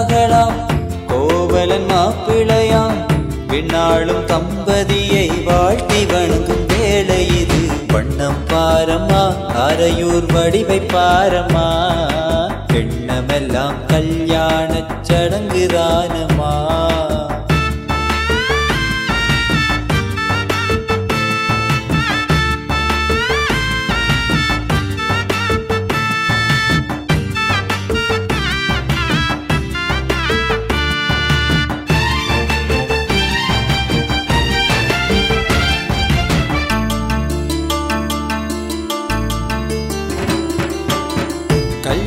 மகளாம் கோவலன் மாப்பிளையாம் பின்னாளும் தம்பதியை வாழ்த்தி வணங்கும் வேலை இது. வண்ணம் பாரம்மா அரையூர் வடிவை பாரம்மா. எண்ணமெல்லாம் கல்யாணச் சடங்குதானமா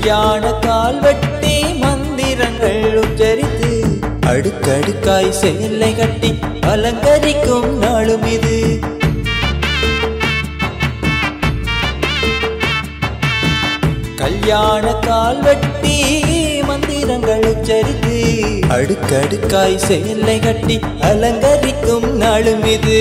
கல்யாண கால்வெட்டி மந்திரங்கள் உச்சரித்து அடுக்கடுக்காய் சேலை கட்டி அலங்கரிக்கும் நாளும் இது. கல்யாண கால்வெட்டி மந்திரங்கள் உச்சரித்து அடுக்கடுக்காய் சேலை கட்டி அலங்கரிக்கும் நாளும் இது.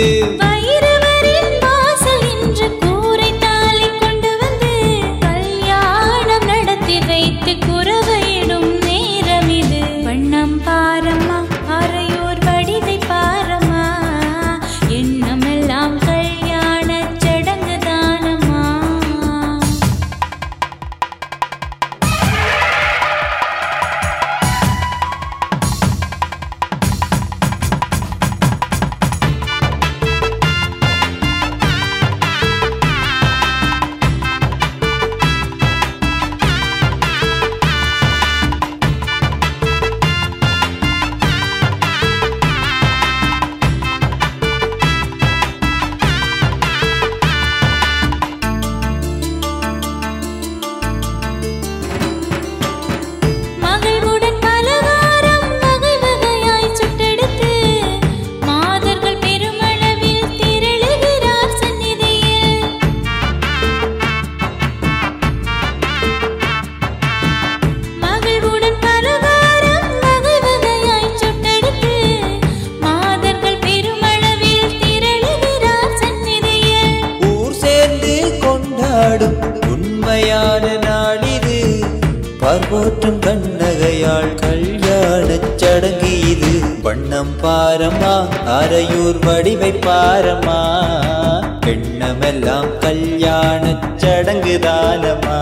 கொண்டாடும் உண்மையான நாளிது பார்வோற்றும் கண்ணகையாள் கல்யாணச் சடங்கு இது. வண்ணம் பாரமா அரையூர் வடிவை பாரமா. எண்ணமெல்லாம் கல்யாணச் சடங்கு தானமா.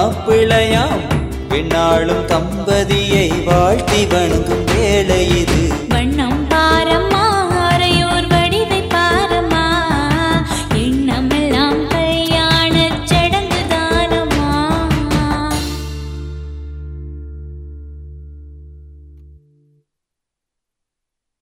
மாப்பிளையாம் பின்னாளும் தம்பதியை வாழ்த்தி வணங்கும் வேளையில்